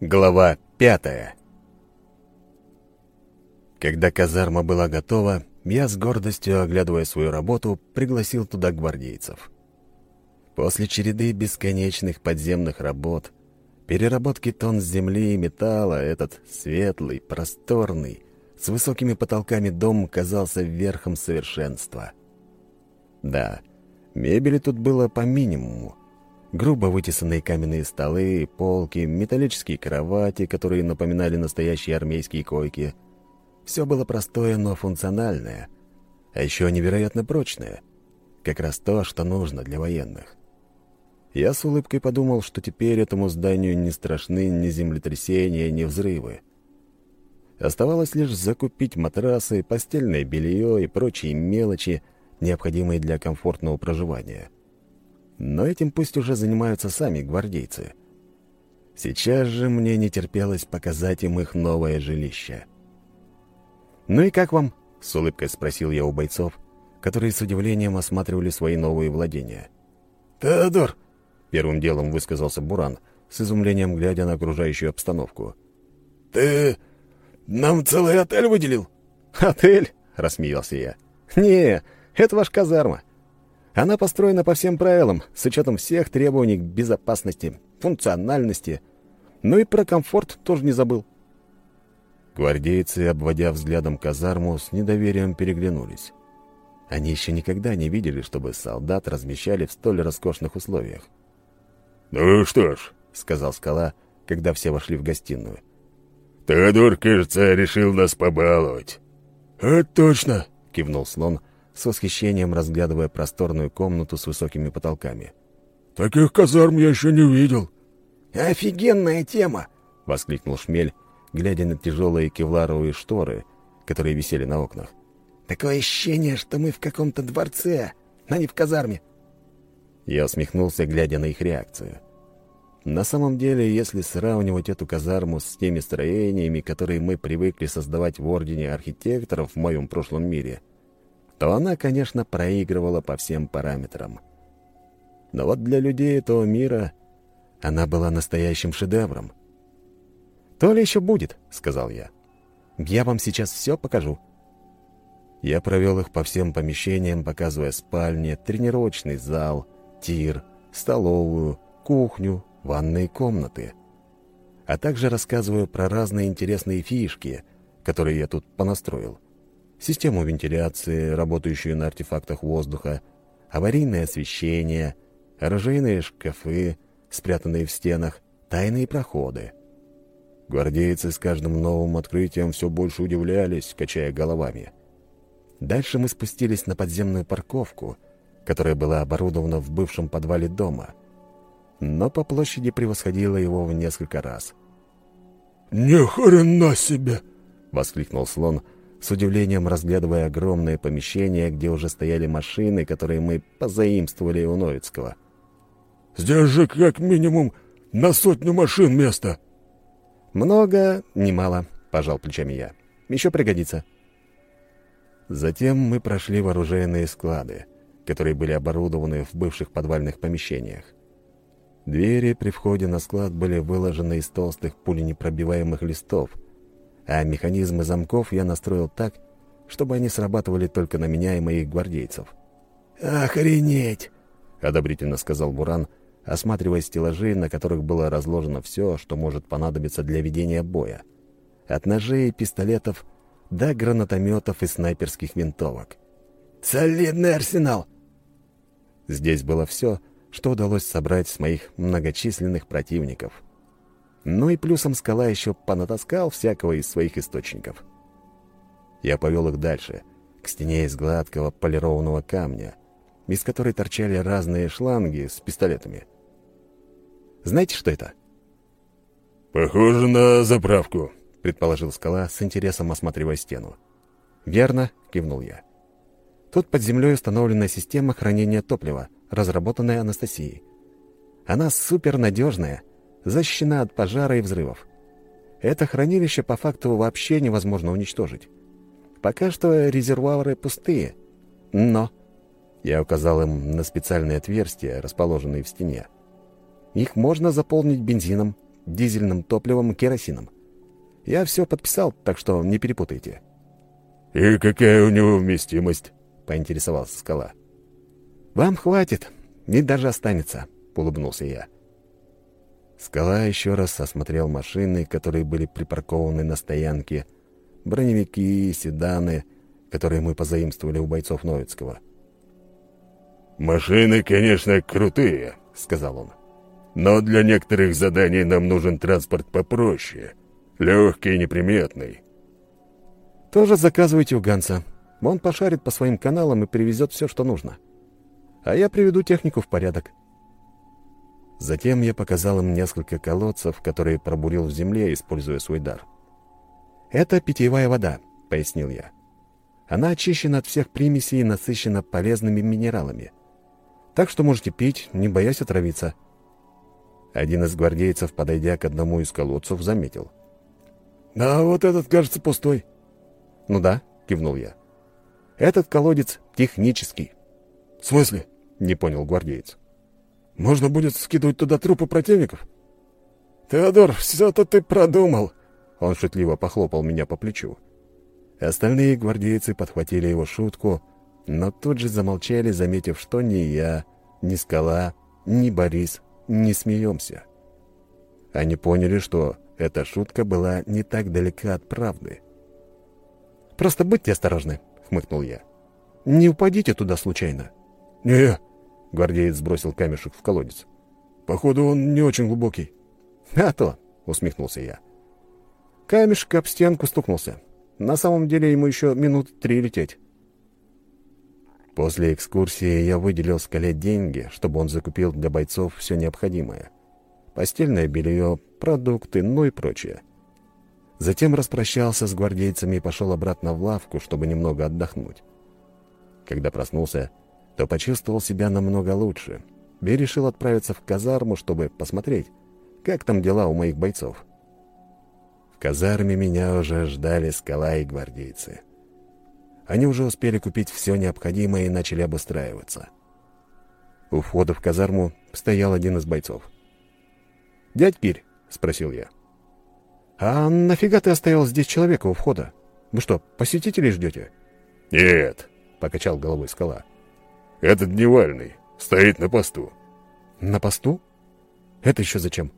Глава пятая Когда казарма была готова, я с гордостью, оглядывая свою работу, пригласил туда гвардейцев. После череды бесконечных подземных работ, переработки тонн земли и металла, этот светлый, просторный, с высокими потолками дом казался верхом совершенства. Да, мебели тут было по минимуму, грубо вытесанные каменные столы, полки, металлические кровати, которые напоминали настоящие армейские койки. Все было простое, но функциональное, а еще невероятно прочное. Как раз то, что нужно для военных. Я с улыбкой подумал, что теперь этому зданию не страшны ни землетрясения, ни взрывы. Оставалось лишь закупить матрасы, постельное белье и прочие мелочи, необходимые для комфортного проживания. Но этим пусть уже занимаются сами гвардейцы. Сейчас же мне не терпелось показать им их новое жилище. «Ну и как вам?» — с улыбкой спросил я у бойцов, которые с удивлением осматривали свои новые владения. «Теодор!» — первым делом высказался Буран, с изумлением глядя на окружающую обстановку. «Ты нам целый отель выделил?» «Отель?» — рассмеялся я. «Не, это ваш казарма. Она построена по всем правилам, с учетом всех требований к безопасности, функциональности. Ну и про комфорт тоже не забыл. Гвардейцы, обводя взглядом казарму, с недоверием переглянулись. Они еще никогда не видели, чтобы солдат размещали в столь роскошных условиях. «Ну что ж», — сказал Скала, когда все вошли в гостиную. «Теодор, кажется, решил нас побаловать». «Это точно», — кивнул слон, с восхищением разглядывая просторную комнату с высокими потолками. «Таких казарм я еще не видел». «Офигенная тема!» — воскликнул Шмель, глядя на тяжелые кевларовые шторы, которые висели на окнах. «Такое ощущение, что мы в каком-то дворце, а не в казарме». Я усмехнулся, глядя на их реакцию. На самом деле, если сравнивать эту казарму с теми строениями, которые мы привыкли создавать в Ордене архитекторов в моем прошлом мире, то она, конечно, проигрывала по всем параметрам. Но вот для людей этого мира она была настоящим шедевром. «То ли еще будет», — сказал я. «Я вам сейчас все покажу». Я провел их по всем помещениям, показывая спальни, тренировочный зал, тир, столовую, кухню, ванные комнаты. А также рассказываю про разные интересные фишки, которые я тут понастроил систему вентиляции, работающую на артефактах воздуха, аварийное освещение, оружейные шкафы, спрятанные в стенах, тайные проходы. Гвардейцы с каждым новым открытием все больше удивлялись, качая головами. Дальше мы спустились на подземную парковку, которая была оборудована в бывшем подвале дома, но по площади превосходила его в несколько раз. «Ни хрена себе!» — воскликнул слон — с удивлением разглядывая огромное помещение, где уже стояли машины, которые мы позаимствовали у Новицкого. «Здесь же как минимум на сотню машин место!» «Много, немало», — пожал плечами я. «Еще пригодится». Затем мы прошли вооруженные склады, которые были оборудованы в бывших подвальных помещениях. Двери при входе на склад были выложены из толстых пуленепробиваемых листов — а механизмы замков я настроил так, чтобы они срабатывали только на меня и моих гвардейцев. «Охренеть!» — одобрительно сказал Буран, осматривая стеллажи, на которых было разложено все, что может понадобиться для ведения боя. От ножей и пистолетов до гранатометов и снайперских винтовок. «Солидный арсенал!» Здесь было все, что удалось собрать с моих многочисленных противников — ну и плюсом скала еще понатаскал всякого из своих источников. Я повел их дальше, к стене из гладкого полированного камня, из которой торчали разные шланги с пистолетами. Знаете, что это? «Похоже на заправку», — предположил скала, с интересом осматривая стену. «Верно», — кивнул я. «Тут под землей установлена система хранения топлива, разработанная Анастасией. Она супернадежная защищена от пожара и взрывов. Это хранилище по факту вообще невозможно уничтожить. Пока что резервуары пустые, но... Я указал им на специальные отверстия, расположенные в стене. Их можно заполнить бензином, дизельным топливом керосином. Я все подписал, так что не перепутайте». «И какая у него вместимость?» — поинтересовался скала. «Вам хватит, и даже останется», — улыбнулся я. Скала еще раз осмотрел машины, которые были припаркованы на стоянке, броневики, седаны, которые мы позаимствовали у бойцов Новицкого. «Машины, конечно, крутые», — сказал он. «Но для некоторых заданий нам нужен транспорт попроще, легкий и неприметный». «Тоже заказывайте у Ганса. Он пошарит по своим каналам и привезет все, что нужно. А я приведу технику в порядок». Затем я показал им несколько колодцев, которые пробурил в земле, используя свой дар. «Это питьевая вода», — пояснил я. «Она очищена от всех примесей и насыщена полезными минералами. Так что можете пить, не боясь отравиться». Один из гвардейцев, подойдя к одному из колодцев, заметил. «Да, вот этот, кажется, пустой». «Ну да», — кивнул я. «Этот колодец технический». «В смысле?» — не понял гвардеец. Можно будет скидывать туда трупы противников? Теодор, все-то ты продумал. Он шутливо похлопал меня по плечу. Остальные гвардейцы подхватили его шутку, но тут же замолчали, заметив, что ни я, ни Скала, ни Борис не смеемся. Они поняли, что эта шутка была не так далека от правды. «Просто будьте осторожны», — хмыкнул я. «Не упадите туда случайно». «Не, Гвардеец сбросил камешек в колодец. «Походу, он не очень глубокий». «А то!» — усмехнулся я. Камешек об стенку стукнулся. На самом деле ему еще минут три лететь. После экскурсии я выделил скале деньги, чтобы он закупил для бойцов все необходимое. Постельное белье, продукты, ну и прочее. Затем распрощался с гвардейцами и пошел обратно в лавку, чтобы немного отдохнуть. Когда проснулся, то почувствовал себя намного лучше и решил отправиться в казарму, чтобы посмотреть, как там дела у моих бойцов. В казарме меня уже ждали скала и гвардейцы. Они уже успели купить все необходимое и начали обустраиваться. У входа в казарму стоял один из бойцов. «Дядь Пирь?» — спросил я. «А нафига ты оставил здесь человека у входа? Вы что, посетителей ждете?» «Нет», — покачал головой скала. Этот дневальный стоит на посту». «На посту? Это еще зачем?»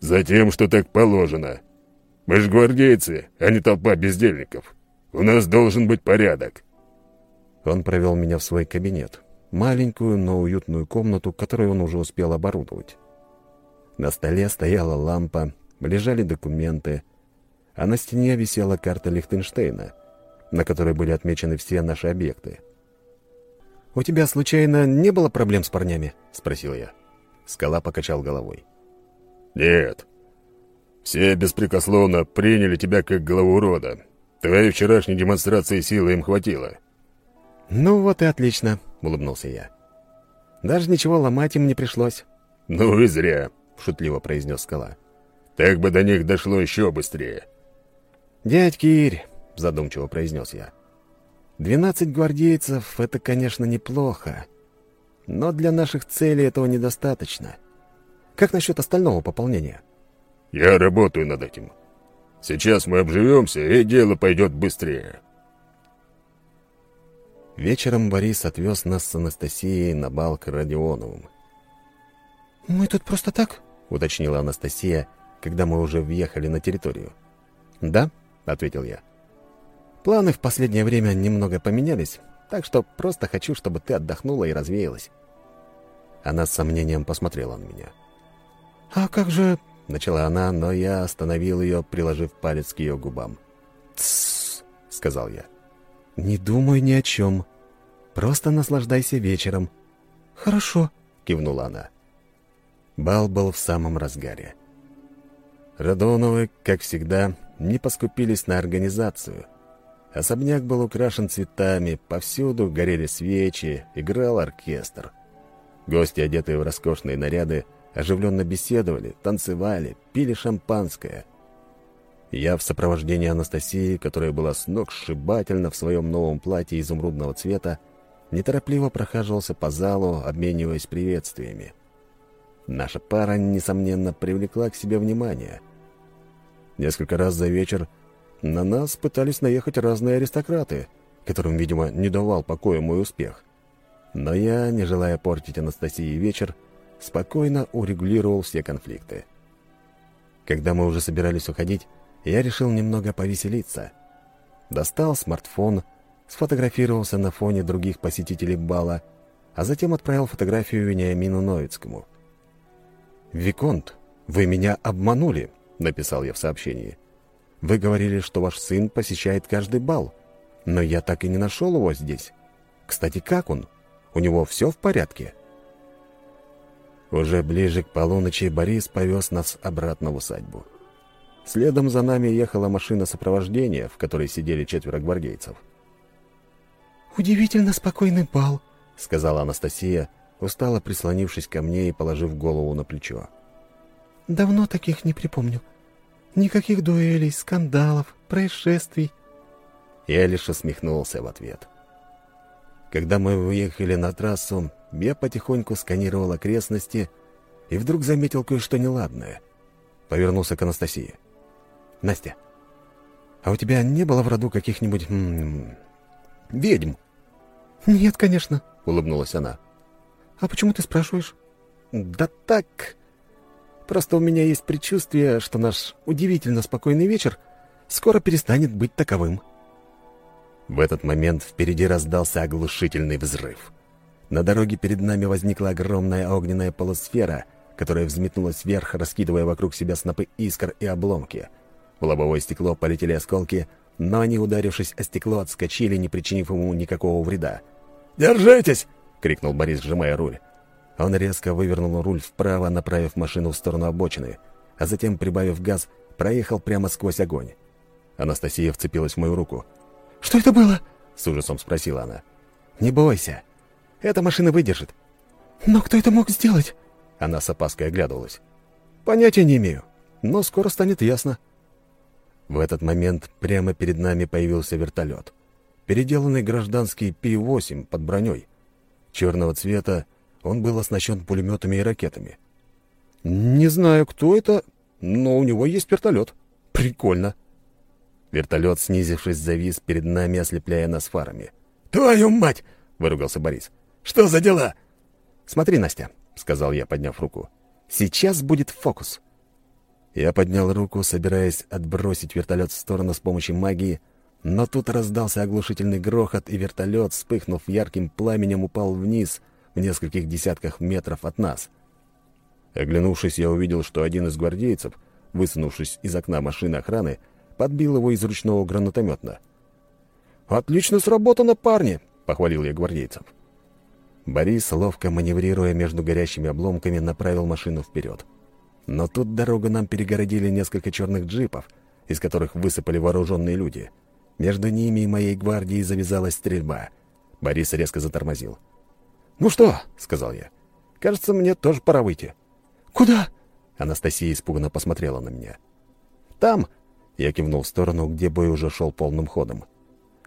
«Затем, что так положено. Мы ж гвардейцы, а не толпа бездельников. У нас должен быть порядок». Он провел меня в свой кабинет. Маленькую, но уютную комнату, которую он уже успел оборудовать. На столе стояла лампа, лежали документы, а на стене висела карта Лихтенштейна, на которой были отмечены все наши объекты. «У тебя, случайно, не было проблем с парнями?» — спросил я. Скала покачал головой. «Нет. Все беспрекословно приняли тебя как главу рода. Твоей вчерашней демонстрации силы им хватило». «Ну вот и отлично», — улыбнулся я. «Даже ничего ломать им не пришлось». «Ну и зря», — шутливо произнес Скала. «Так бы до них дошло еще быстрее». «Дядь Кирь», — задумчиво произнес я. Двенадцать гвардейцев — это, конечно, неплохо. Но для наших целей этого недостаточно. Как насчет остального пополнения? Я работаю над этим. Сейчас мы обживемся, и дело пойдет быстрее. Вечером Борис отвез нас с Анастасией на бал к Родионовым. «Мы тут просто так?» — уточнила Анастасия, когда мы уже въехали на территорию. «Да», — ответил я. Планы в последнее время немного поменялись, так что просто хочу, чтобы ты отдохнула и развеялась». Она с сомнением посмотрела на меня. «А как же...» — начала она, но я остановил ее, приложив палец к ее губам. «Тссс», — сказал я. «Не думай ни о чем. Просто наслаждайся вечером». «Хорошо», — кивнула она. Бал был в самом разгаре. Радоновы, как всегда, не поскупились на организацию. Особняк был украшен цветами, повсюду горели свечи, играл оркестр. Гости, одетые в роскошные наряды, оживленно беседовали, танцевали, пили шампанское. Я в сопровождении Анастасии, которая была с ног сшибательна в своем новом платье изумрудного цвета, неторопливо прохаживался по залу, обмениваясь приветствиями. Наша пара, несомненно, привлекла к себе внимание. Несколько раз за вечер на нас пытались наехать разные аристократы, которым, видимо, не давал покоя мой успех. Но я, не желая портить Анастасии вечер, спокойно урегулировал все конфликты. Когда мы уже собирались уходить, я решил немного повеселиться. Достал смартфон, сфотографировался на фоне других посетителей бала, а затем отправил фотографию Вениамину Новицкому. «Виконт, вы меня обманули», — написал я в сообщении. «Вы говорили, что ваш сын посещает каждый бал, но я так и не нашел его здесь. Кстати, как он? У него все в порядке?» Уже ближе к полуночи Борис повез нас обратно в усадьбу. Следом за нами ехала машина сопровождения, в которой сидели четверо гвардейцев. «Удивительно спокойный бал», — сказала Анастасия, устало прислонившись ко мне и положив голову на плечо. «Давно таких не припомню. Никаких дуэлей, скандалов, происшествий». Я лишь усмехнулся в ответ. Когда мы выехали на трассу, я потихоньку сканировал окрестности и вдруг заметил кое-что неладное. Повернулся к Анастасии. «Настя, а у тебя не было в роду каких-нибудь... ведьм?» «Нет, конечно», — улыбнулась она. «А почему ты спрашиваешь?» «Да так. Просто у меня есть предчувствие, что наш удивительно спокойный вечер скоро перестанет быть таковым». В этот момент впереди раздался оглушительный взрыв. На дороге перед нами возникла огромная огненная полусфера, которая взметнулась вверх, раскидывая вокруг себя снопы искр и обломки. В лобовое стекло полетели осколки, но они, ударившись о стекло, отскочили, не причинив ему никакого вреда. «Держитесь!» — крикнул Борис, сжимая руль. Он резко вывернул руль вправо, направив машину в сторону обочины, а затем, прибавив газ, проехал прямо сквозь огонь. Анастасия вцепилась в мою руку. «Что это было?» — с ужасом спросила она. «Не бойся. Эта машина выдержит». «Но кто это мог сделать?» Она с опаской оглядывалась. «Понятия не имею, но скоро станет ясно». В этот момент прямо перед нами появился вертолет. Переделанный гражданский Пи-8 под броней. Черного цвета он был оснащен пулеметами и ракетами. «Не знаю, кто это, но у него есть вертолет. Прикольно». Вертолет, снизившись, завис перед нами, ослепляя нас фарами. «Твою мать!» — выругался Борис. «Что за дела?» «Смотри, Настя», — сказал я, подняв руку. «Сейчас будет фокус». Я поднял руку, собираясь отбросить вертолет в сторону с помощью магии, но тут раздался оглушительный грохот, и вертолет, вспыхнув ярким пламенем, упал вниз в нескольких десятках метров от нас. Оглянувшись, я увидел, что один из гвардейцев, высунувшись из окна машины охраны, подбил его из ручного гранатомета. «Отлично сработано, парни!» — похвалил я гвардейцев. Борис, ловко маневрируя между горящими обломками, направил машину вперед. Но тут дорогу нам перегородили несколько черных джипов, из которых высыпали вооруженные люди. Между ними и моей гвардией завязалась стрельба. Борис резко затормозил. «Ну что?» — сказал я. «Кажется, мне тоже пора выйти». «Куда?» Анастасия испуганно посмотрела на меня. «Там!» — я кивнул в сторону, где бой уже шел полным ходом.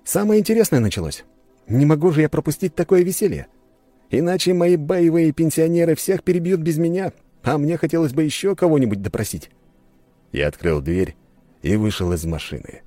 «Самое интересное началось. Не могу же я пропустить такое веселье. Иначе мои боевые пенсионеры всех перебьют без меня, а мне хотелось бы еще кого-нибудь допросить». Я открыл дверь и вышел из машины.